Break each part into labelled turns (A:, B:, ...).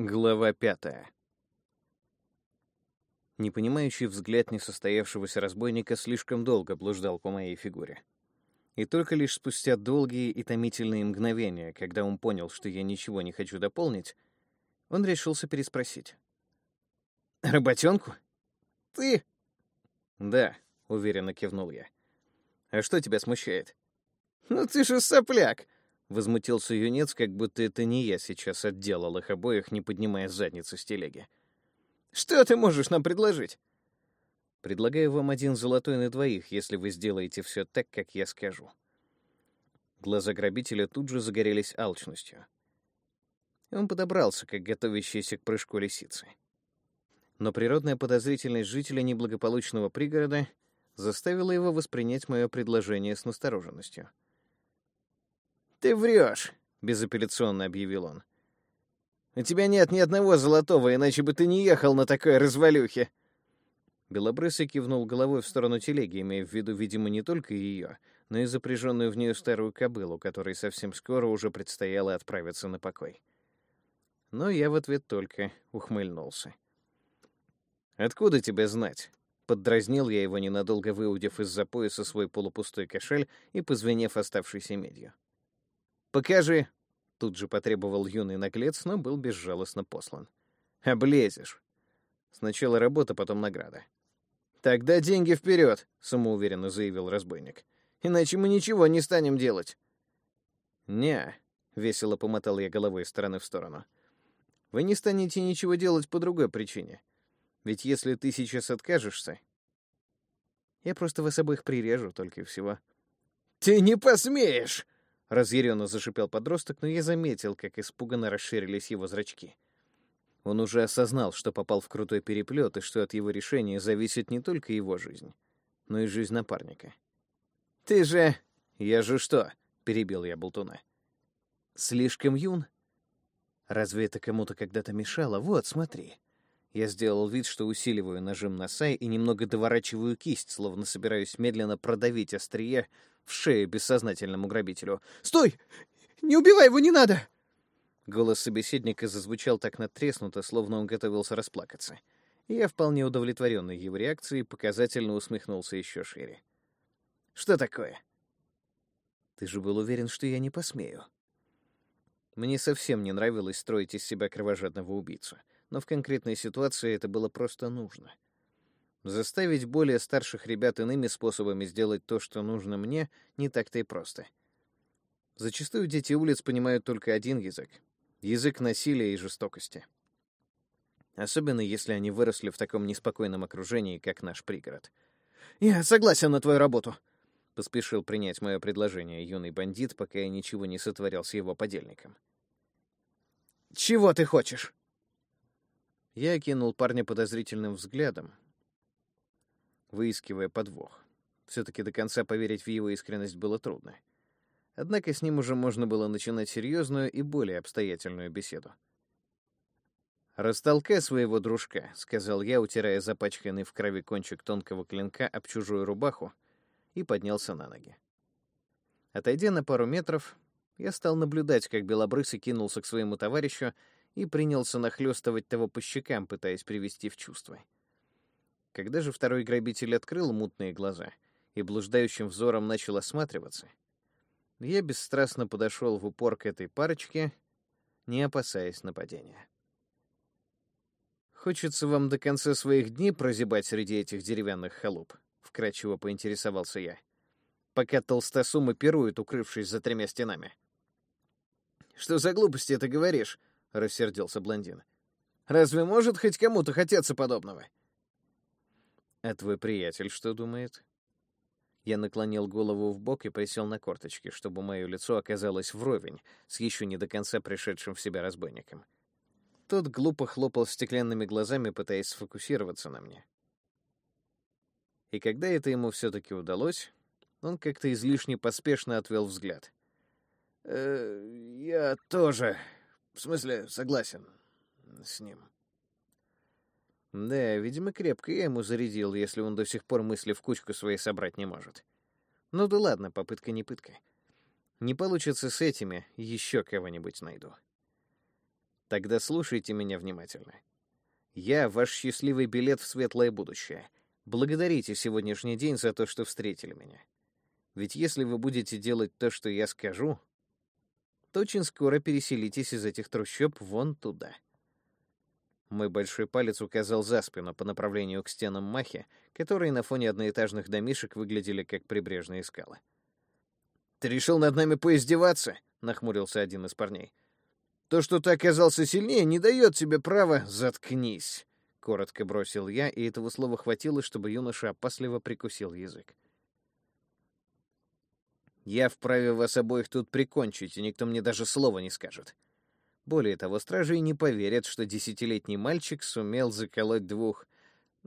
A: Глава пятая. Непонимающий взгляд несостоявшегося разбойника слишком долго блуждал по моей фигуре. И только лишь спустя долгие и томительные мгновения, когда он понял, что я ничего не хочу дополнить, он решился переспросить. «Работенку? Ты?» «Да», — уверенно кивнул я. «А что тебя смущает?» «Ну ты же сопляк!» Возмутился юнец, как будто это не я сейчас отделал их обоих, не поднимая задницы с телеги. «Что ты можешь нам предложить?» «Предлагаю вам один золотой на двоих, если вы сделаете все так, как я скажу». Глаза грабителя тут же загорелись алчностью. Он подобрался, как готовящийся к прыжку лисицы. Но природная подозрительность жителя неблагополучного пригорода заставила его воспринять мое предложение с настороженностью.
B: «Ты врешь», — безапелляционно объявил он. «У тебя нет ни одного золотого, иначе бы ты не ехал на такой развалюхе».
A: Белобрысый кивнул головой в сторону телеги, имея в виду, видимо, не только ее, но и запряженную в нее старую кобылу, которой совсем скоро уже предстояло отправиться на покой. Но я в ответ только ухмыльнулся. «Откуда тебе знать?» Поддразнил я его, ненадолго выудив из-за пояса свой полупустой кошель и позвенев оставшейся медью.
B: «Покажи!»
A: — тут же потребовал юный наглец, но был безжалостно послан. «Облезешь. Сначала работа, потом награда».
B: «Тогда деньги вперед!» — самоуверенно заявил разбойник. «Иначе мы ничего не станем делать».
A: «Не», — весело помотал я головой из стороны в сторону. «Вы не станете ничего делать по другой причине. Ведь если ты сейчас откажешься, я просто вас обоих прирежу, только и всего».
B: «Ты не посмеешь!»
A: Разъяренно зашипел подросток, но я заметил, как испуганно расширились его зрачки. Он уже осознал, что попал в крутой переплет и что от его решения зависит не только его жизнь, но и жизнь напарника.
B: «Ты же...»
A: «Я же что?» — перебил я болтуна. «Слишком юн? Разве это кому-то когда-то мешало? Вот, смотри». Я сделал вид, что усиливаю нажим на сай и немного доворачиваю кисть, словно собираюсь медленно продавить острие в шею бессознательному грабителю.
B: «Стой! Не убивай его, не надо!»
A: Голос собеседника зазвучал так натреснуто, словно он готовился расплакаться. Я, вполне удовлетворенный его реакцией, показательно усмехнулся еще шире.
B: «Что такое?»
A: «Ты же был уверен, что я не посмею». Мне совсем не нравилось строить из себя кровожадного убийцу, но в конкретной ситуации это было просто нужно — Заставить более старших ребят иными способами сделать то, что нужно мне, не так-то и просто. Зачастую дети улиц понимают только один язык — язык насилия и жестокости. Особенно если они выросли в таком неспокойном окружении, как наш пригород.
B: «Я согласен на твою работу», —
A: поспешил принять мое предложение юный бандит, пока я ничего не сотворял с его подельником.
B: «Чего ты хочешь?»
A: Я окинул парня подозрительным взглядом, выискивая подвох. Все-таки до конца поверить в его искренность было трудно. Однако с ним уже можно было начинать серьезную и более обстоятельную беседу. «Растолкай своего дружка», — сказал я, утирая запачканный в крови кончик тонкого клинка об чужую рубаху, и поднялся на ноги. Отойдя на пару метров, я стал наблюдать, как Белобрысый кинулся к своему товарищу и принялся нахлёстывать того по щекам, пытаясь привести в чувство. Когда же второй грабитель открыл мутные глаза и блуждающим взором начал осматриваться, я бесстрастно подошел в упор к этой парочке, не опасаясь нападения. «Хочется вам до конца своих дней прозябать среди этих деревянных халуп?» — вкратчиво поинтересовался я. «Пока толстосумы пируют, укрывшись за тремя стенами».
B: «Что за глупости ты говоришь?» — рассердился блондин. «Разве может хоть кому-то хотеться подобного?»
A: «А твой приятель что думает?» Я наклонил голову в бок и присел на корточки, чтобы мое лицо оказалось вровень с еще не до конца пришедшим в себя разбойником. Тот глупо хлопал стеклянными глазами, пытаясь сфокусироваться на мне. И когда это ему все-таки удалось, он как-то излишне поспешно отвел взгляд.
B: «Э, «Я тоже, в смысле, согласен с ним».
A: Да, видимо, крепко я ему зарядил, если он до сих пор мысли в кучку своей собрать не может. Ну да ладно, попытка не пытка. Не получится с этими, еще кого-нибудь найду. Тогда слушайте меня внимательно. Я — ваш счастливый билет в светлое будущее. Благодарите сегодняшний день за то, что встретили меня. Ведь если вы будете делать то, что я скажу, то очень скоро переселитесь из этих трущоб вон туда. Мой большой палец указал за спину по направлению к стенам Махи, которые на фоне одноэтажных домишек выглядели как прибрежные скалы.
B: «Ты решил над нами поиздеваться?» — нахмурился один из парней. «То, что ты оказался сильнее, не дает тебе права заткнись», — коротко бросил я, и этого слова хватило, чтобы юноша опасливо прикусил язык. «Я вправе вас обоих тут прикончить, и никто мне даже слова не скажет», более того, стражи не поверят, что десятилетний мальчик сумел заколоть двух...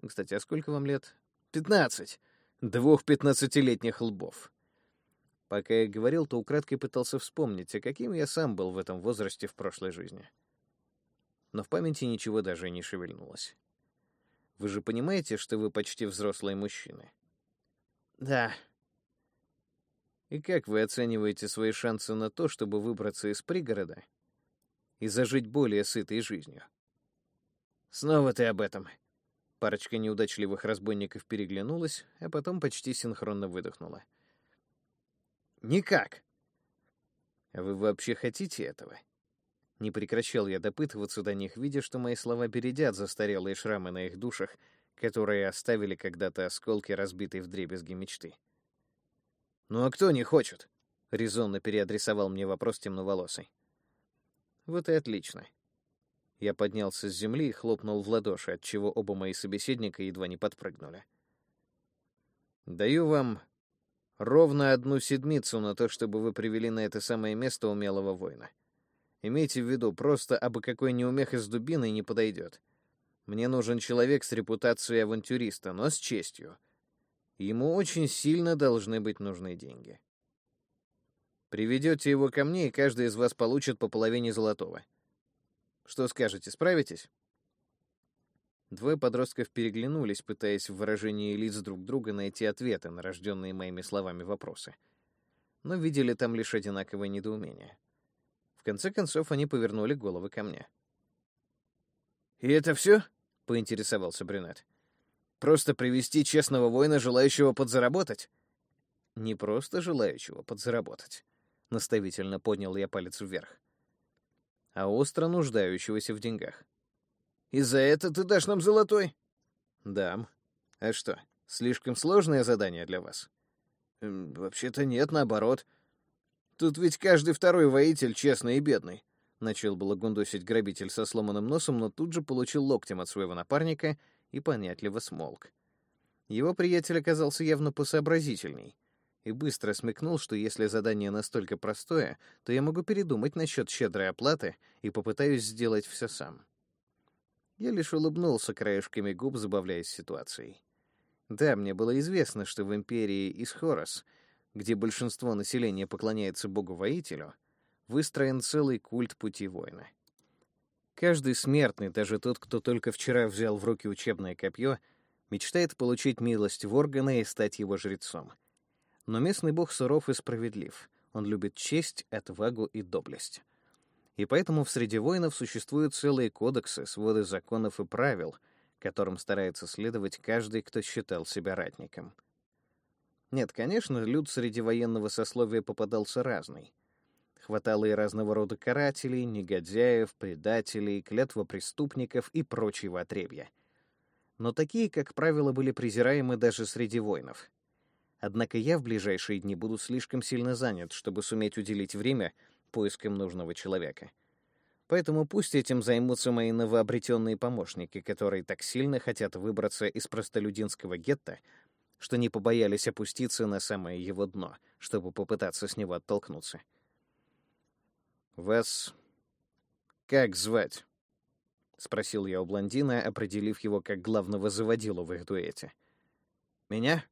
B: Кстати, а сколько вам лет? Пятнадцать. Двух пятнадцатилетних лбов. Пока я говорил, то украдкой пытался вспомнить, а каким я сам был в этом возрасте в прошлой жизни. Но в памяти ничего даже не шевельнулось. Вы же понимаете, что вы почти взрослые мужчины?
A: Да.
B: И как вы оцениваете свои шансы на то, чтобы выбраться из пригорода и зажить более сытой жизнью.
A: Снова ты об этом.
B: Парочка неудачливых разбойников переглянулась, а потом почти синхронно выдохнула.
A: Никак.
B: А вы вообще хотите этого? Не прекращал я допытываться до них, видя, что мои слова бередят застарелые шрамы на их душах, которые оставили когда-то осколки разбитой вдребезги мечты.
A: «Ну а кто не хочет?»
B: — резонно переадресовал мне вопрос темноволосый. Вот и отлично. Я поднялся с земли и хлопнул в ладоши, отчего оба мои собеседника едва не подпрыгнули. Даю вам ровно одну седмицу на то, чтобы вы привели на это самое место умелого воина. Имейте в виду, просто абы какой неумех из дубины не подойдет. Мне нужен человек с репутацией авантюриста, но с честью. Ему очень сильно должны быть нужны деньги. Приведете его ко мне, и каждый из вас получит по половине золотого. Что скажете, справитесь?» Двое подростков переглянулись, пытаясь в выражении лиц друг друга найти ответы на рожденные моими словами вопросы. Но видели там лишь одинаковое недоумение. В конце концов, они повернули головы ко мне.
A: «И это все?»
B: — поинтересовался Брюнет.
A: «Просто привести честного воина, желающего подзаработать?»
B: «Не просто желающего подзаработать наставительно поднял я палец вверх, а остро нуждающегося в деньгах.
A: «И за это ты дашь нам золотой?»
B: «Дам. А что, слишком сложное задание для вас?»
A: эм, «Вообще-то нет, наоборот. Тут ведь каждый второй воитель честный и бедный».
B: Начал было гундосить грабитель со сломанным носом, но тут же получил локтем от своего напарника и понятливо смолк. Его приятель оказался явно посообразительней и быстро смекнул, что если задание настолько простое, то я могу передумать насчет щедрой оплаты и попытаюсь сделать все сам. Я лишь улыбнулся краешками губ, забавляясь ситуацией. Да, мне было известно, что в империи Исхорос, где большинство населения поклоняется богу-воителю, выстроен целый культ пути воина. Каждый смертный, даже тот, кто только вчера взял в руки учебное копье, мечтает получить милость в органы и стать его жрецом — но местный бог суров и справедлив. Он любит честь, отвагу и доблесть. И поэтому в среде воинов существуют целые кодексы, своды законов и правил, которым старается следовать каждый, кто считал себя ратником. Нет, конечно, люд среди военного сословия попадался разный. Хватало и разного рода карателей, негодяев, предателей, клятвопреступников и прочего отребья. Но такие, как правило, были презираемы даже среди воинов — Однако я в ближайшие дни буду слишком сильно занят, чтобы суметь уделить время поискам нужного человека. Поэтому пусть этим займутся мои новообретенные помощники, которые так сильно хотят выбраться из простолюдинского гетто, что не побоялись опуститься на самое его дно, чтобы попытаться с него оттолкнуться. «Вас как звать?» — спросил я у блондина, определив его как главного заводилу в их дуэте.
A: «Меня?»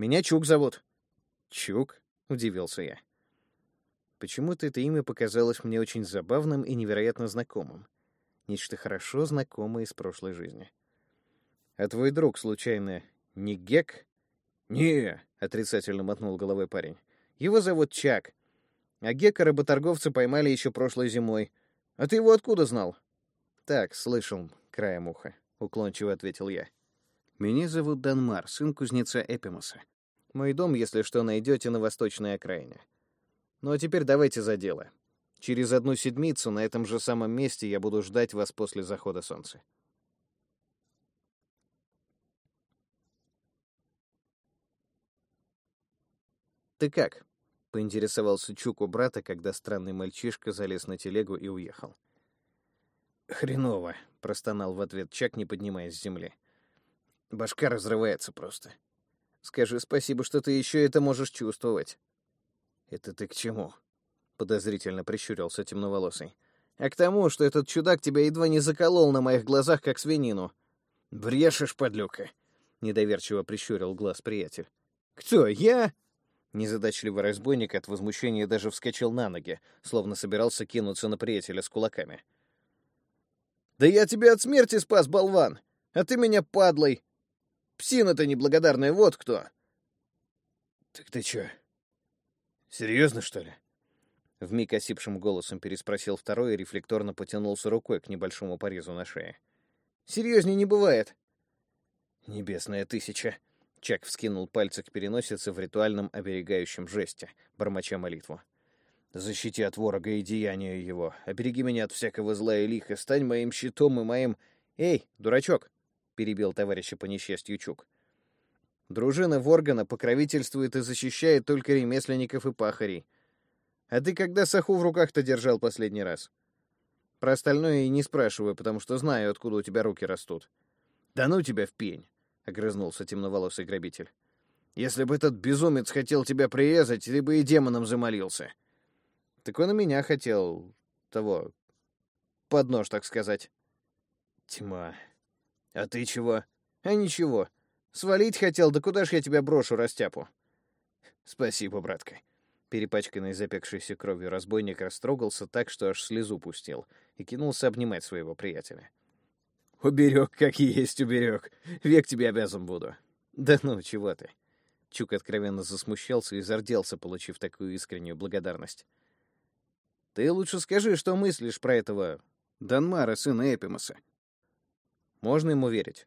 A: Меня Чук зовут».
B: «Чук?» — удивился я. Почему-то это имя показалось мне очень забавным и невероятно знакомым. Нечто хорошо знакомое из прошлой жизни. «А твой друг, случайно, не Гек?»
A: «Не», — отрицательно мотнул головой парень. «Его зовут Чак. А Гека работорговцы поймали еще прошлой зимой. А ты его откуда знал?
B: Так, слышал, краем уха, уклончиво ответил я. Меня зовут Данмар, сын кузнеца Эпимуса. Мой дом, если что, найдете на восточной окраине. Ну а теперь давайте за дело. Через одну седмицу на этом же самом месте я буду ждать вас после захода солнца. «Ты как?» — поинтересовался Чук у брата, когда странный мальчишка залез на телегу и уехал. «Хреново», — простонал в ответ Чак, не поднимаясь с земли. «Башка разрывается просто. Скажи спасибо, что ты еще это можешь чувствовать». «Это ты к чему?» — подозрительно прищурился темноволосый. «А к тому, что этот чудак тебя едва не заколол на моих глазах, как свинину».
A: «Брешешь, подлюка!»
B: — недоверчиво прищурил глаз приятель.
A: «Кто, я?»
B: Незадачливый разбойник от возмущения даже вскочил на ноги, словно собирался кинуться на приятеля с кулаками.
A: «Да я тебя от смерти спас, болван! А ты меня падлой! Псина-то неблагодарная, вот кто!»
B: «Так ты чё, серьезно, что ли?» Вмиг осипшим голосом переспросил второй и рефлекторно потянулся рукой к небольшому порезу на шее.
A: «Серьезнее не бывает!»
B: «Небесная тысяча!» Чак вскинул пальцы к переносице в ритуальном оберегающем жесте, бормоча молитву. «Защити от ворога и деяния его. Обереги меня от всякого зла и лиха. Стань моим щитом и моим...»
A: «Эй, дурачок!»
B: — перебил товарища по несчастью Чук. «Дружина Воргана покровительствует и защищает только ремесленников и пахарей. А ты когда саху в руках-то держал последний раз? Про остальное и не спрашиваю, потому что знаю, откуда у тебя руки растут. Да ну тебя в пень!» — огрызнулся темноволосый грабитель. «Если бы этот безумец хотел тебя прирезать, ты бы и демоном замолился». «Так он и меня хотел... того... под нож, так сказать». «Тьма. А ты чего?» «А ничего. Свалить хотел, да куда ж я тебя брошу, растяпу?» «Спасибо, братка». Перепачканный запекшейся кровью разбойник растрогался так, что аж слезу пустил, и кинулся обнимать своего приятеля. Уберег, как есть уберег. Век тебе обязан буду. Да ну, чего ты. Чук откровенно засмущался и зарделся, получив такую искреннюю благодарность. Ты лучше скажи, что мыслишь про этого Данмара, сына Эпимаса. Можно ему верить?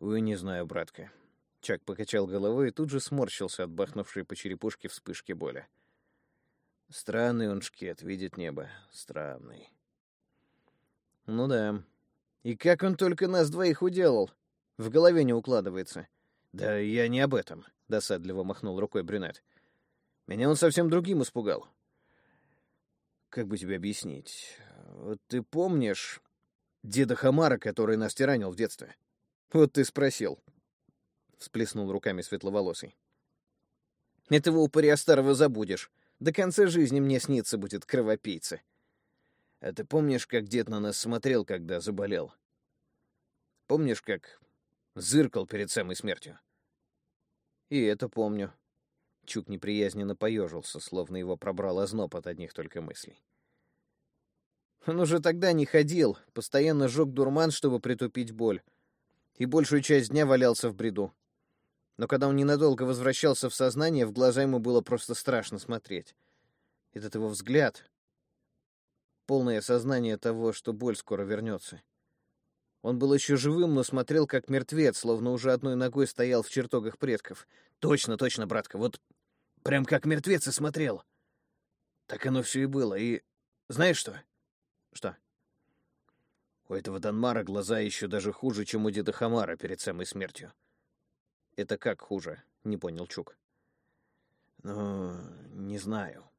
B: Ой, не знаю, братка. Чак покачал головой и тут же сморщился от бахнувшей по черепушке вспышки боли. Странный он шкет, видит небо. Странный. Ну да, и как он только нас двоих уделал? В голове не укладывается. Да я не об этом, досадливо махнул рукой брюнет. Меня он совсем другим испугал. Как бы тебе объяснить? Вот ты помнишь деда Хамара, который нас тиранил в детстве? Вот ты спросил. Всплеснул руками светловолосый. Этого упыря старого забудешь. До конца жизни мне снится будет кровопийца. А ты помнишь, как дед на нас смотрел, когда заболел? Помнишь, как зыркал перед самой смертью? И это помню. Чук неприязненно поежился, словно его пробрал озноб от одних только мыслей. Он уже тогда не ходил, постоянно жег дурман, чтобы притупить боль, и большую часть дня валялся в бреду. Но когда он ненадолго возвращался в сознание, в глаза ему было просто страшно смотреть. Этот его взгляд, полное сознание того, что боль скоро вернется. Он был еще живым, но смотрел как мертвец, словно уже одной ногой стоял в чертогах предков. Точно, точно, братка, вот прям как мертвец и смотрел. Так оно все и было. И знаешь что? Что? У этого Данмара глаза еще даже хуже, чем у деда Хамара перед самой смертью. Это как хуже? Не понял Чук. Ну, не знаю.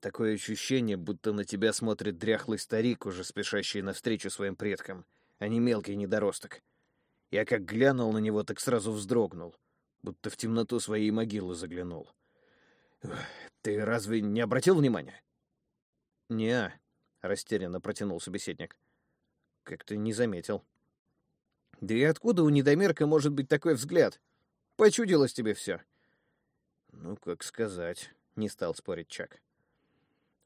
B: Такое ощущение, будто на тебя смотрит дряхлый старик, уже спешащий навстречу своим предкам, а не мелкий недоросток. Я как глянул на него, так сразу вздрогнул, будто в темноту своей могилы заглянул. Ты разве не обратил внимания? Не, растерянно протянул собеседник. Как-то не заметил. Да и откуда у недомерка может быть такой взгляд? Почудилось тебе все. Ну, как сказать, не стал спорить Чак.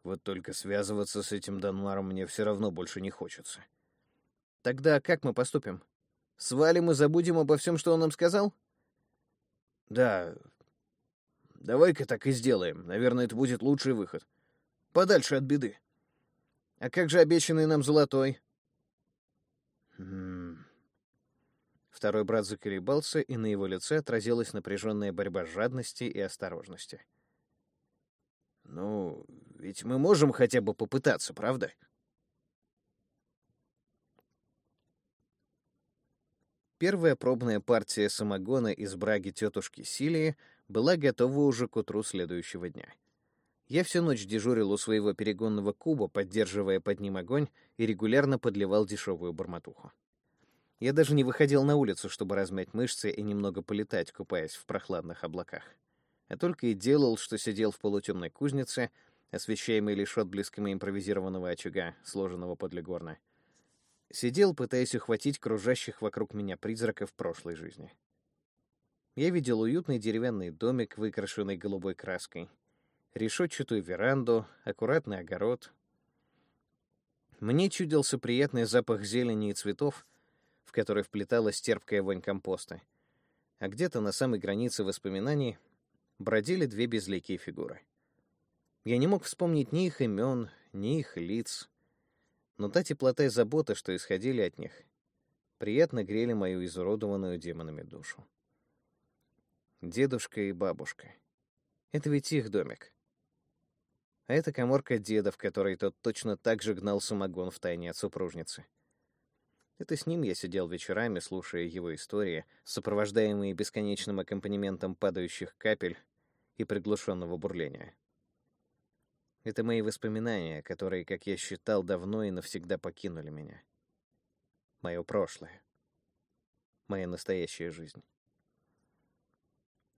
B: Вот только связываться с этим Данмаром мне все равно больше не хочется. Тогда как мы поступим? Свалим и забудем обо всем, что он нам сказал? Да. Давай-ка так и сделаем. Наверное, это будет лучший выход. Подальше от беды.
A: А как же обещанный нам золотой?
B: Хм. Второй брат заколебался, и на его лице отразилась напряженная борьба жадности и осторожности.
A: «Ну, ведь мы можем хотя бы попытаться, правда?»
B: Первая пробная партия самогона из браги тетушки Силии была готова уже к утру следующего дня. Я всю ночь дежурил у своего перегонного куба, поддерживая под ним огонь, и регулярно подливал дешевую бормотуху. Я даже не выходил на улицу, чтобы размять мышцы и немного полетать, купаясь в прохладных облаках. А только и делал, что сидел в полутемной кузнице, освещаемой лишь отблесками импровизированного очага, сложенного подле горна. Сидел, пытаясь ухватить кружащих вокруг меня призраков прошлой жизни. Я видел уютный деревянный домик, выкрашенный голубой краской, решетчатую веранду, аккуратный огород. Мне чудился приятный запах зелени и цветов, в который вплеталась терпкая вонь компоста. А где-то на самой границе воспоминаний бродили две безликие фигуры. Я не мог вспомнить ни их имен, ни их лиц, но та теплота и забота, что исходили от них, приятно грели мою изуродованную демонами душу. Дедушка и бабушка. Это ведь их домик. А это коморка деда, в которой тот точно так же гнал самогон в тайне от супружницы. Это с ним я сидел вечерами, слушая его истории, сопровождаемые бесконечным аккомпанементом падающих капель и приглушенного бурления. Это мои воспоминания, которые, как я считал, давно и навсегда покинули меня. Мое прошлое. Моя настоящая жизнь.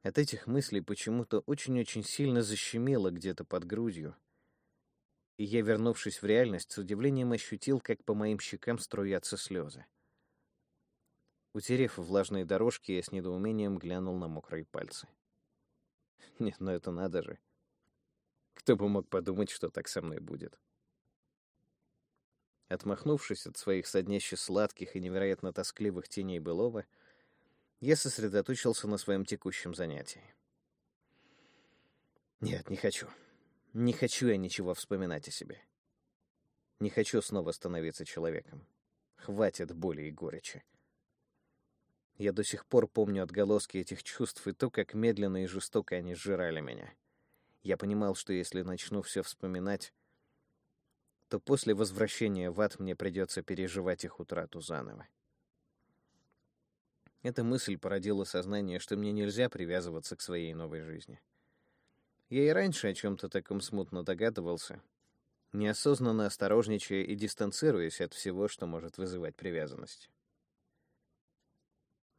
B: От этих мыслей почему-то очень-очень сильно защемило где-то под грудью, и я, вернувшись в реальность, с удивлением ощутил, как по моим щекам струятся слезы. Утерев влажные дорожки, я с недоумением глянул на мокрые пальцы. Нет, ну это надо же. Кто бы мог подумать, что так со мной будет. Отмахнувшись от своих содняще сладких и невероятно тоскливых теней былого, я сосредоточился на своем текущем занятии. Нет, не хочу. Не хочу я ничего вспоминать о себе. Не хочу снова становиться человеком. Хватит боли и горечи. Я до сих пор помню отголоски этих чувств и то, как медленно и жестоко они сжирали меня. Я понимал, что если начну все вспоминать, то после возвращения в ад мне придется переживать их утрату заново. Эта мысль породила сознание, что мне нельзя привязываться к своей новой жизни. Я и раньше о чем-то таком смутно догадывался, неосознанно осторожничая и дистанцируясь от всего, что может вызывать привязанность.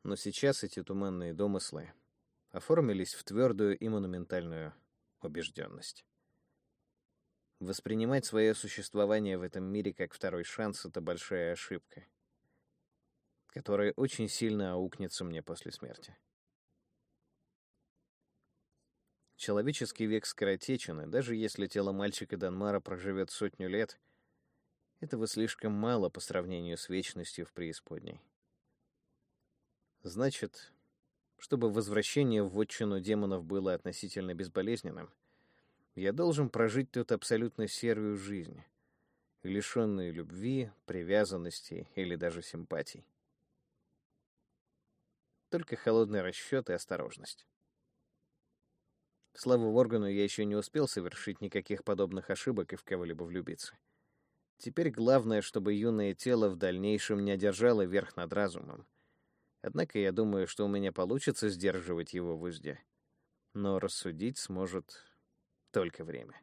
B: Но сейчас эти туманные домыслы оформились в твердую и монументальную убежденность. Воспринимать свое существование в этом мире как второй шанс — это большая ошибка, которая очень сильно аукнется мне после смерти. Человеческий век скоротечен, и даже если тело мальчика Данмара проживет сотню лет, этого слишком мало по сравнению с вечностью в преисподней. Значит, чтобы возвращение в вотчину демонов было относительно безболезненным, я должен прожить тут абсолютно серую жизнь, лишенную любви, привязанности или даже симпатий. Только холодный расчет и осторожность. Слава Воргану, я еще не успел совершить никаких подобных ошибок и в кого-либо влюбиться. Теперь главное, чтобы юное тело в дальнейшем не одержало верх над разумом. Однако я думаю, что у меня получится сдерживать его в узде. Но рассудить сможет только время.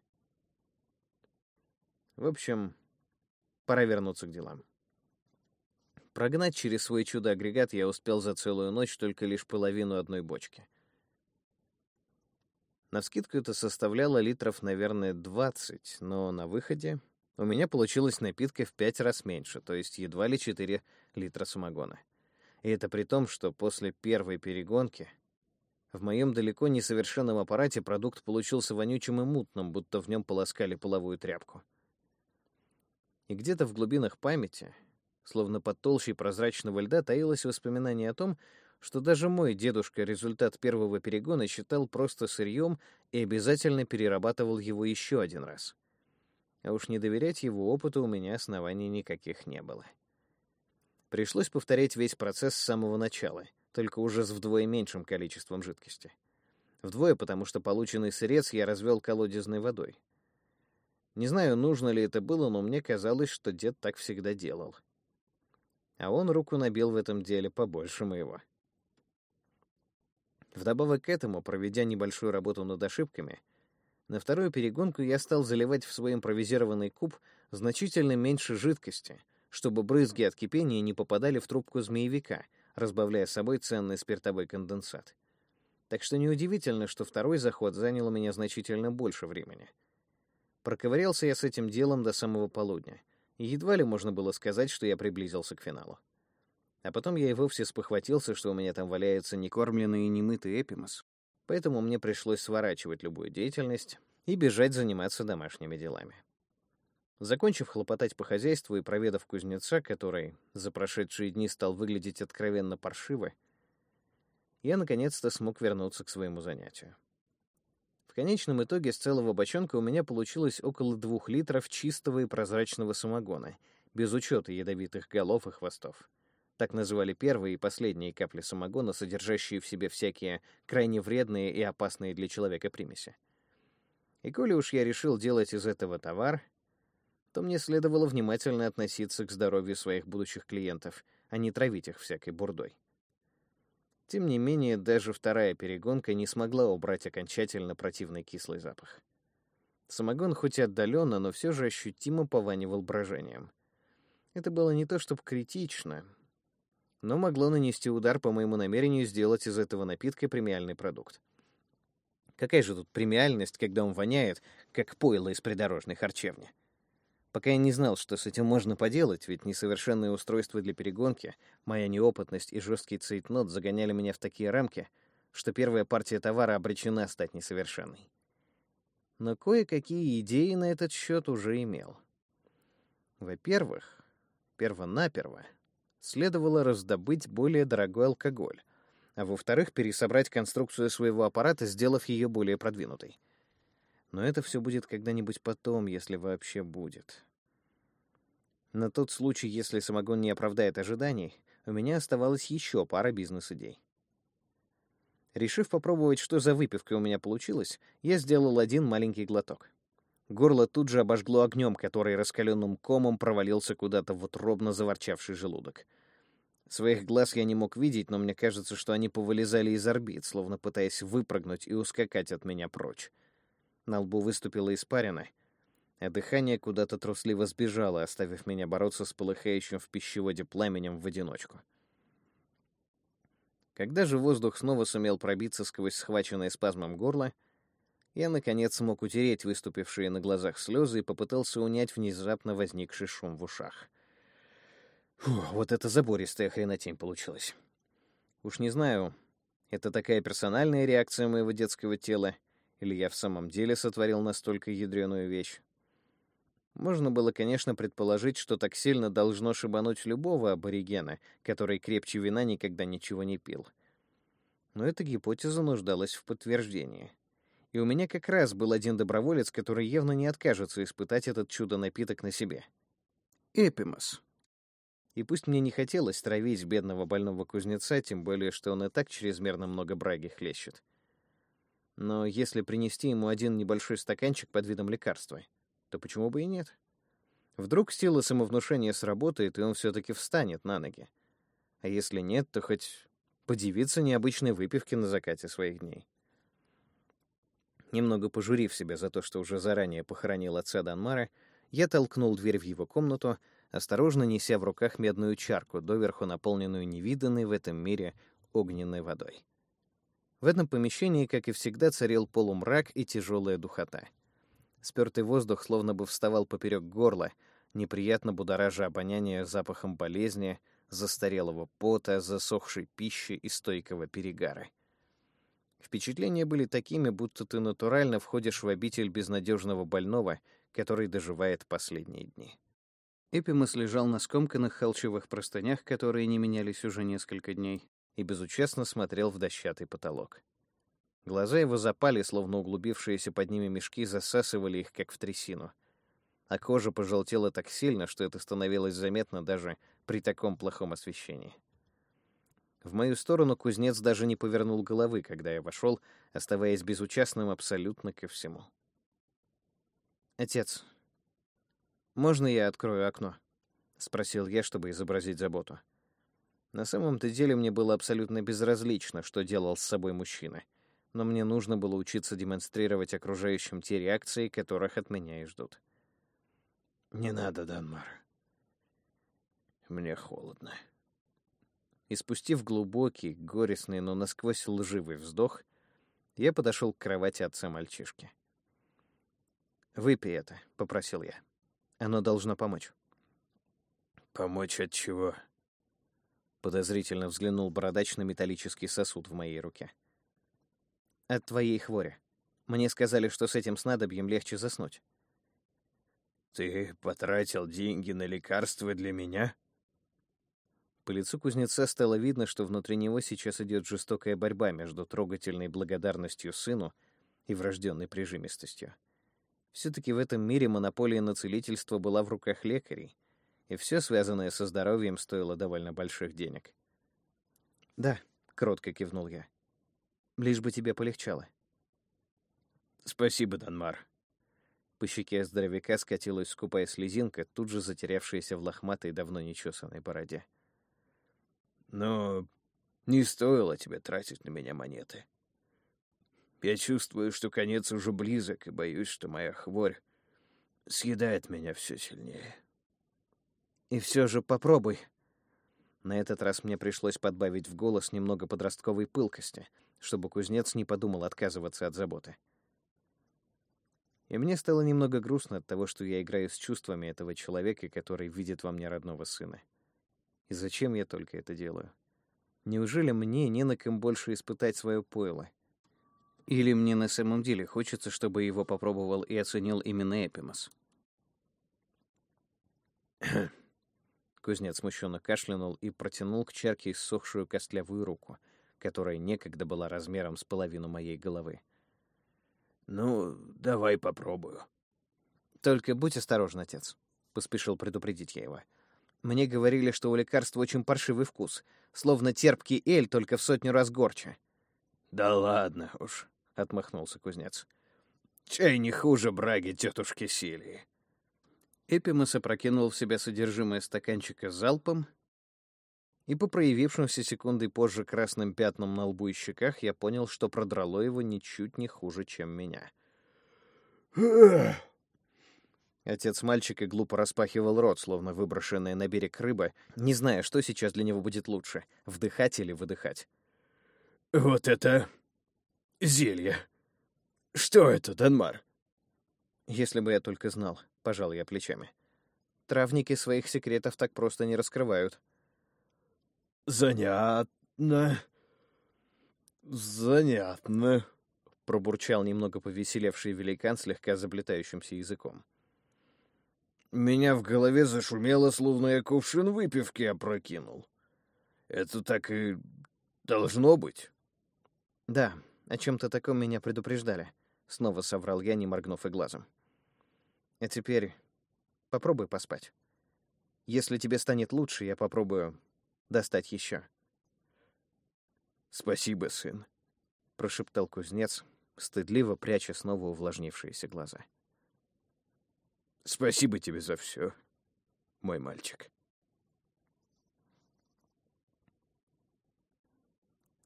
B: В общем, пора вернуться к делам. Прогнать через свой чудо-агрегат я успел за целую ночь только лишь половину одной бочки — на скидку это составляло литров, наверное, 20, но на выходе у меня получилось напитка в пять раз меньше, то есть едва ли 4 литра самогона. И это при том, что после первой перегонки в моем далеко не совершенном аппарате продукт получился вонючим и мутным, будто в нем полоскали половую тряпку. И где-то в глубинах памяти, словно под толщей прозрачного льда, таилось воспоминание о том, что даже мой дедушка результат первого перегона считал просто сырьем и обязательно перерабатывал его еще один раз. А уж не доверять его опыту у меня оснований никаких не было. Пришлось повторять весь процесс с самого начала, только уже с вдвое меньшим количеством жидкости. Вдвое, потому что полученный сырец я развел колодезной водой. Не знаю, нужно ли это было, но мне казалось, что дед так всегда делал. А он руку набил в этом деле побольше моего. Вдобавок к этому, проведя небольшую работу над ошибками, на вторую перегонку я стал заливать в свой импровизированный куб значительно меньше жидкости, чтобы брызги от кипения не попадали в трубку змеевика, разбавляя собой ценный спиртовой конденсат. Так что неудивительно, что второй заход занял у меня значительно больше времени — Проковырялся я с этим делом до самого полудня, едва ли можно было сказать, что я приблизился к финалу. А потом я и вовсе спохватился, что у меня там валяется некормленный и немытый эпимос, поэтому мне пришлось сворачивать любую деятельность и бежать заниматься домашними делами. Закончив хлопотать по хозяйству и проведав кузнеца, который за прошедшие дни стал выглядеть откровенно паршиво, я наконец-то смог вернуться к своему занятию. В конечном итоге с целого бочонка у меня получилось около двух литров чистого и прозрачного самогона, без учета ядовитых голов и хвостов. Так называли первые и последние капли самогона, содержащие в себе всякие крайне вредные и опасные для человека примеси. И коли уж я решил делать из этого товар, то мне следовало внимательно относиться к здоровью своих будущих клиентов, а не травить их всякой бурдой. Тем не менее, даже вторая перегонка не смогла убрать окончательно противный кислый запах. Самогон хоть и отдаленно, но все же ощутимо пованивал брожением. Это было не то чтобы критично, но могло нанести удар по моему намерению сделать из этого напитка премиальный продукт. Какая же тут премиальность, когда он воняет, как пойло из придорожной харчевни? Пока я не знал, что с этим можно поделать, ведь несовершенные устройства для перегонки, моя неопытность и жесткий цейтнот загоняли меня в такие рамки, что первая партия товара обречена стать несовершенной. Но кое-какие идеи на этот счет уже имел. Во-первых, перво-наперво следовало раздобыть более дорогой алкоголь, а во-вторых, пересобрать конструкцию своего аппарата, сделав ее более продвинутой. Но это все будет когда-нибудь потом, если вообще будет. На тот случай, если самогон не оправдает ожиданий, у меня оставалась еще пара бизнес-идей. Решив попробовать, что за выпивка у меня получилась, я сделал один маленький глоток. Горло тут же обожгло огнем, который раскаленным комом провалился куда-то в утробно заворчавший желудок. Своих глаз я не мог видеть, но мне кажется, что они повылезали из орбит, словно пытаясь выпрыгнуть и ускакать от меня прочь. На лбу выступила испарина, а дыхание куда-то трусливо сбежало, оставив меня бороться с полыхающим в пищеводе пламенем в одиночку. Когда же воздух снова сумел пробиться сквозь схваченное спазмом горло, я, наконец, смог утереть выступившие на глазах слезы и попытался унять внезапно возникший шум в ушах. Фу, вот это забористая хренотень получилась. Уж не знаю, это такая персональная реакция моего детского тела — или я в самом деле сотворил настолько ядреную вещь? Можно было, конечно, предположить, что так сильно должно шибануть любого аборигена, который крепче вина никогда ничего не пил. Но эта гипотеза нуждалась в подтверждении. И у меня как раз был один доброволец, который явно не откажется испытать этот чудо-напиток на себе. Эпимас. И пусть мне не хотелось травить бедного больного кузнеца, тем более, что он и так чрезмерно много браги хлещет. Но если принести ему один небольшой стаканчик под видом лекарства, то почему бы и нет? Вдруг сила самовнушения сработает, и он все-таки встанет на ноги. А если нет, то хоть подивиться необычной выпивке на закате своих дней. Немного пожурив себя за то, что уже заранее похоронил отца Данмара, я толкнул дверь в его комнату, осторожно неся в руках медную чарку, доверху наполненную невиданной в этом мире огненной водой. В этом помещении, как и всегда, царил полумрак и тяжелая духота. Спертый воздух словно бы вставал поперек горла, неприятно будоража обоняние запахом болезни, застарелого пота, засохшей пищи и стойкого перегара. Впечатления были такими, будто ты натурально входишь в обитель безнадежного больного, который доживает последние дни. Эпимас лежал на скомканных холчевых простынях, которые не менялись уже несколько дней и безучастно смотрел в дощатый потолок. Глаза его запали, словно углубившиеся под ними мешки засасывали их, как в трясину. а кожа пожелтела так сильно, что это становилось заметно даже при таком плохом освещении. В мою сторону кузнец даже не повернул головы, когда я вошел, оставаясь безучастным абсолютно ко всему. «Отец, можно я открою окно?» — спросил я, чтобы изобразить заботу. На самом-то деле мне было абсолютно безразлично, что делал с собой мужчина, но мне нужно было учиться демонстрировать окружающим те реакции, которых от меня и ждут.
A: «Не надо, Данмар. Мне холодно».
B: И спустив глубокий, горестный, но насквозь лживый вздох, я подошел к кровати отца мальчишки. «Выпей это», — попросил я. «Оно должно помочь».
A: «Помочь от чего?»
B: Подозрительно взглянул бородач на металлический сосуд в моей руке. «От твоей хвори. Мне сказали, что с этим снадобьем легче заснуть».
A: «Ты потратил деньги на лекарства для меня?»
B: По лицу кузнеца стало видно, что внутри него сейчас идет жестокая борьба между трогательной благодарностью сыну и врожденной прижимистостью. Все-таки в этом мире монополия на целительство была в руках лекарей, и все, связанное со здоровьем, стоило довольно больших денег. «Да», — кротко кивнул я. «Лишь бы тебе полегчало».
A: «Спасибо, Данмар».
B: По щеке здоровяка скатилась скупая слезинка, тут же затерявшаяся в лохматой, давно нечесанной бороде.
A: Но не стоило тебе тратить на меня монеты. Я чувствую, что конец уже близок, и боюсь, что моя хворь съедает меня все сильнее.
B: И все же попробуй. На этот раз мне пришлось подбавить в голос немного подростковой пылкости, чтобы кузнец не подумал отказываться от заботы. И мне стало немного грустно от того, что я играю с чувствами этого человека, который видит во мне родного сына. И зачем я только это делаю? Неужели мне не на ком больше испытать свое пойло? Или мне на самом деле хочется, чтобы его попробовал и оценил именно Эпимас? Кузнец смущенно кашлянул и протянул к чарке иссохшую костлявую руку, которая некогда была размером с половину моей головы.
A: «Ну, давай попробую».
B: «Только будь осторожен, отец», — поспешил предупредить я его. Мне говорили, что у лекарства очень паршивый вкус, словно терпкий эль, только в сотню раз горче.
A: «Да ладно уж», — отмахнулся кузнец. «Чай не хуже браги тетушки Силии».
B: Эпимас опрокинул в себя содержимое стаканчика залпом, и по проявившимся секунды позже красным пятнам на лбу и щеках я понял, что продрало его ничуть не хуже, чем меня. Отец мальчика глупо распахивал рот, словно выброшенная на берег рыба, не зная, что сейчас для него будет лучше — вдыхать или выдыхать.
A: «Вот это зелье! Что это, Данмар?»
B: «Если бы я только знал», — пожал я плечами. «Травники своих секретов так просто не раскрывают».
A: «Занятно. Занятно», — пробурчал немного повеселевший великан слегка заплетающимся языком. Меня в голове зашумело, словно я кувшин выпивки опрокинул. Это так и должно быть.
B: Да, о чем-то таком меня предупреждали. Снова соврал я, не моргнув и глазом. А теперь попробуй поспать. Если тебе станет лучше, я попробую достать еще.
A: Спасибо, сын,
B: прошептал кузнец, стыдливо пряча снова увлажнившиеся глаза.
A: Спасибо тебе за все, мой мальчик.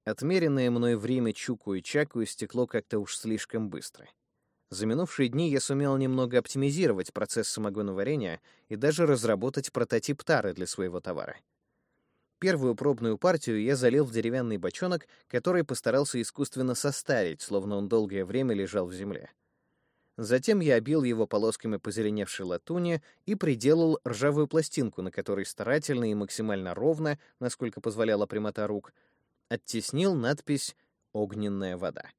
B: Отмеренное мной время Чуку и Чаку истекло как-то уж слишком быстро. За минувшие дни я сумел немного оптимизировать процесс самогоноварения и даже разработать прототип тары для своего товара. Первую пробную партию я залил в деревянный бочонок, который постарался искусственно состарить, словно он долгое время лежал в земле. Затем я обил его полосками позеленевшей латуни и приделал ржавую пластинку, на которой старательно и максимально ровно, насколько позволяла прямота рук, оттеснил надпись «Огненная вода».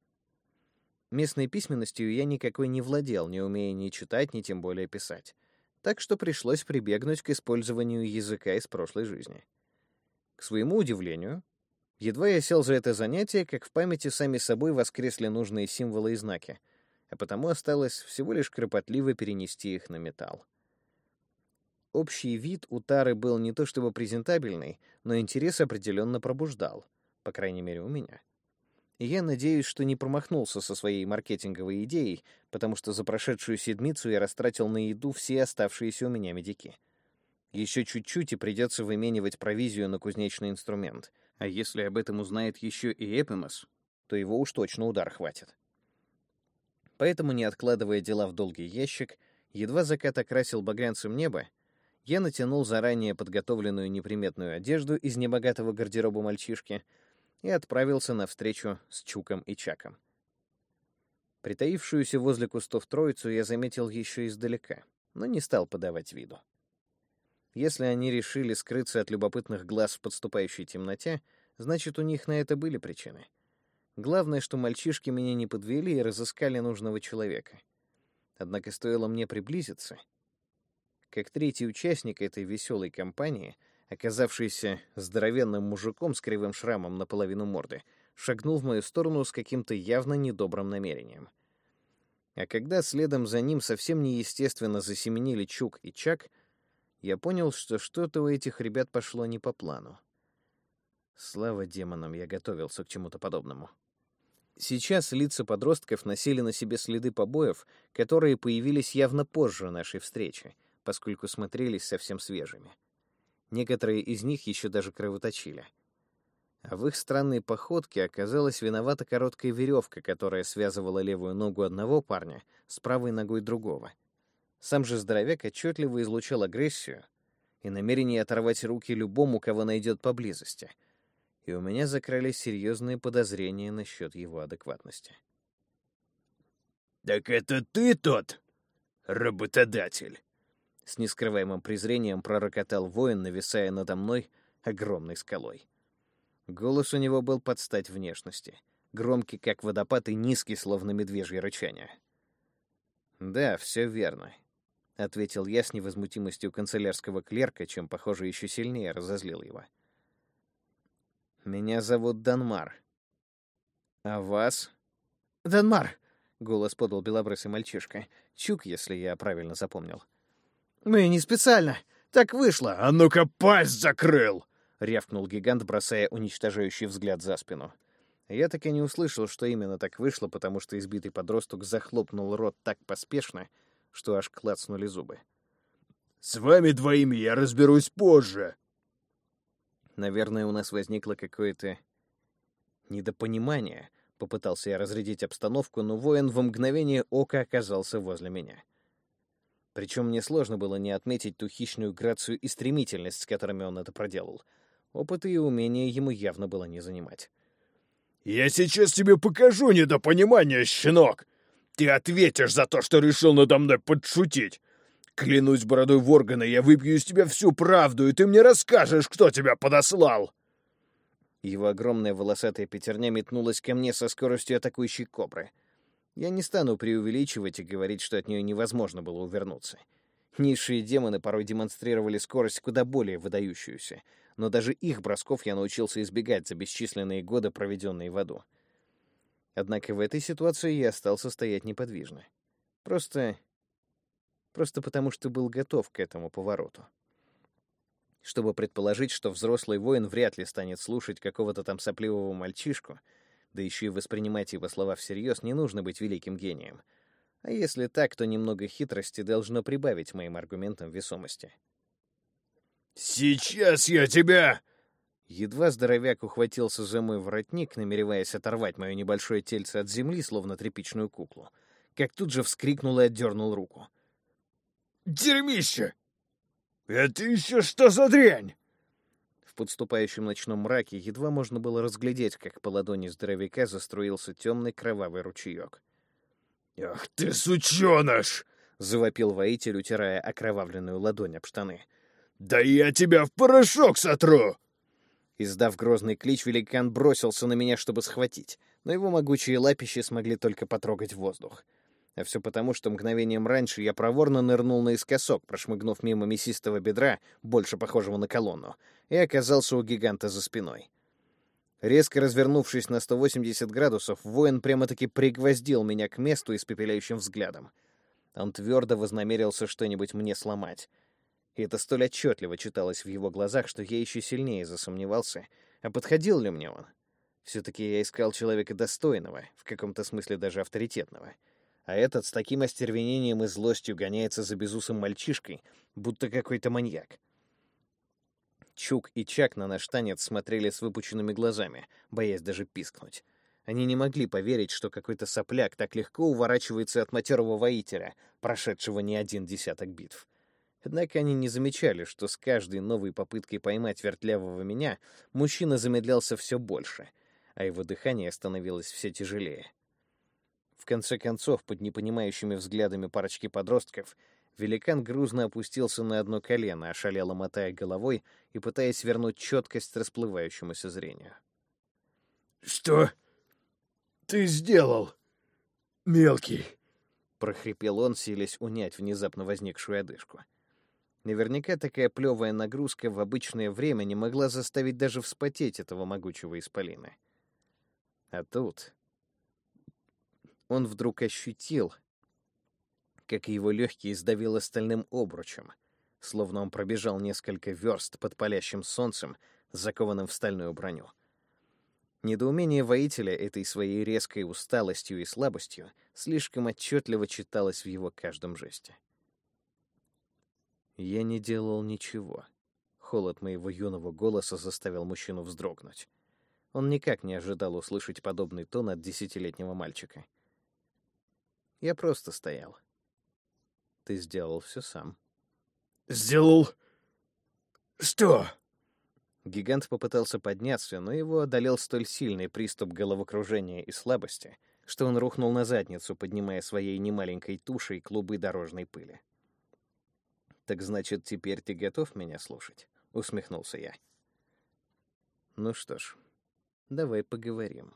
B: Местной письменностью я никакой не владел, не умея ни читать, ни тем более писать. Так что пришлось прибегнуть к использованию языка из прошлой жизни. К своему удивлению, едва я сел за это занятие, как в памяти сами собой воскресли нужные символы и знаки — а потому осталось всего лишь кропотливо перенести их на металл. общий вид у Тары был не то чтобы презентабельный, но интерес определенно пробуждал, по крайней мере, у меня. Я надеюсь, что не промахнулся со своей маркетинговой идеей, потому что за прошедшую седмицу я растратил на еду все оставшиеся у меня медики. Еще чуть-чуть и придется выменивать провизию на кузнечный инструмент. А если об этом узнает еще и Эпимас, то его уж точно удар хватит. Поэтому, не откладывая дела в долгий ящик, едва закат окрасил багрянцем небо, я натянул заранее подготовленную неприметную одежду из небогатого гардероба мальчишки — и отправился на встречу с Чуком и Чаком. Притаившуюся возле кустов троицу я заметил еще издалека, но не стал подавать виду. Если они решили скрыться от любопытных глаз в подступающей темноте, значит, у них на это были причины. Главное, что мальчишки меня не подвели и разыскали нужного человека. Однако стоило мне приблизиться, как третий участник этой веселой компании — оказавшийся здоровенным мужиком с кривым шрамом наполовину морды, шагнул в мою сторону с каким-то явно недобрым намерением. А когда следом за ним совсем неестественно засеменили Чук и Чак, я понял, что что-то у этих ребят пошло не по плану. Слава демонам, я готовился к чему-то подобному. Сейчас лица подростков носили на себе следы побоев, которые появились явно позже нашей встречи, поскольку смотрелись совсем свежими. Некоторые из них еще даже кровоточили. А в их странной походке оказалась виновата короткая веревка, которая связывала левую ногу одного парня с правой ногой другого. Сам же здоровяк отчетливо излучал агрессию и намерение оторвать руки любому, кого найдет поблизости. И у меня закрались серьезные подозрения насчет его адекватности.
C: «Так это ты тот работодатель?»
B: С нескрываемым презрением пророкотал воин, нависая надо мной огромной скалой. Голос у него был под стать внешности. Громкий, как водопад, и низкий, словно медвежье рычание. «Да, все верно», — ответил я с невозмутимостью канцелярского клерка, чем, похоже, еще сильнее разозлил его. «Меня зовут Данмар. А вас?»
D: «Данмар», —
B: голос подал белобрысый мальчишка. Чук, если я правильно запомнил.
D: — «Мы не специально. Так вышло».
C: «А ну-ка, пасть закрыл!»
B: — рявкнул гигант, бросая уничтожающий взгляд за спину. Я так и не услышал, что именно так вышло, потому что избитый подросток захлопнул рот так поспешно, что аж клацнули зубы.
C: «С вами двоими я разберусь позже!»
B: Наверное, у нас возникло какое-то недопонимание. Попытался я разрядить обстановку, но воин в мгновение ока оказался возле меня. Причем мне сложно было не отметить ту хищную грацию и стремительность, с которыми он это проделал. Опыта и умения ему явно было не занимать.
C: «Я сейчас тебе покажу недопонимание, щенок! Ты ответишь за то, что решил надо мной подшутить! Клянусь бородой Воргана, я выпью из тебя всю правду, и ты мне расскажешь, кто тебя подослал!»
B: Его огромная волосатая пятерня метнулась ко мне со скоростью атакующей кобры — я не стану преувеличивать и говорить, что от нее невозможно было увернуться. Низшие демоны порой демонстрировали скорость куда более выдающуюся, но даже их бросков я научился избегать за бесчисленные годы, проведенные в аду. Однако в этой ситуации я остался стоять неподвижно. Просто... просто потому, что был готов к этому повороту. Чтобы предположить, что взрослый воин вряд ли станет слушать какого-то там сопливого мальчишку — да еще и воспринимать его слова всерьез не нужно быть великим гением. А если так, то немного хитрости должно прибавить моим аргументам весомости.
C: «Сейчас я тебя...»
B: Едва здоровяк ухватился за мой воротник, намереваясь оторвать мое небольшое тельце от земли, словно тряпичную куклу, как тут же вскрикнул и отдернул руку.
C: «Дерьмище! Это еще что за дрянь?»
B: Подступающем ночном мраке едва можно было разглядеть, как по ладони здоровяка заструился темный кровавый ручеек.
C: «Ах ты, сученыш!»
B: — завопил воитель, утирая окровавленную ладонь об штаны.
C: «Да я тебя в порошок сотру!»
B: Издав грозный клич, великан бросился на меня, чтобы схватить, но его могучие лапищи смогли только потрогать воздух. А все потому, что мгновением раньше я проворно нырнул наискосок, прошмыгнув мимо мясистого бедра, больше похожего на колонну, и оказался у гиганта за спиной. Резко развернувшись на 180 градусов, воин прямо-таки пригвоздил меня к месту испепеляющим взглядом. Он твердо вознамерился что-нибудь мне сломать. И это столь отчетливо читалось в его глазах, что я еще сильнее засомневался, а подходил ли мне он. Все-таки я искал человека достойного, в каком-то смысле даже авторитетного. А этот с таким остервенением и злостью гоняется за безусым мальчишкой, будто какой-то маньяк. Чук и Чак на наш танец смотрели с выпученными глазами, боясь даже пискнуть. Они не могли поверить, что какой-то сопляк так легко уворачивается от матерого воителя, прошедшего не один десяток битв. Однако они не замечали, что с каждой новой попыткой поймать вертлявого меня мужчина замедлялся все больше, а его дыхание становилось все тяжелее. Конце концов, под непонимающими взглядами парочки подростков, великан грузно опустился на одно колено, ошалело мотая головой и пытаясь вернуть четкость расплывающемуся зрению.
C: «Что?» ты сделал, мелкий?»
B: — прохрипел он, силясь унять внезапно возникшую одышку. Наверняка такая плевая нагрузка в обычное время не могла заставить даже вспотеть этого могучего исполина. А тут он вдруг ощутил, как его легкие сдавило стальным обручем, словно он пробежал несколько верст под палящим солнцем, закованным в стальную броню. Недоумение воителя этой своей резкой усталостью и слабостью слишком отчетливо читалось в его каждом жесте. Я не делал ничего. Холод моего юного голоса заставил мужчину вздрогнуть. Он никак не ожидал услышать подобный тон от десятилетнего мальчика. Я просто стоял. Ты сделал все сам.
C: «Сделал... что?»
B: Гигант попытался подняться, но его одолел столь сильный приступ головокружения и слабости, что он рухнул на задницу, поднимая своей немаленькой тушей клубы дорожной пыли. «Так значит, теперь ты готов меня слушать?» — усмехнулся я. «Ну что ж, давай поговорим».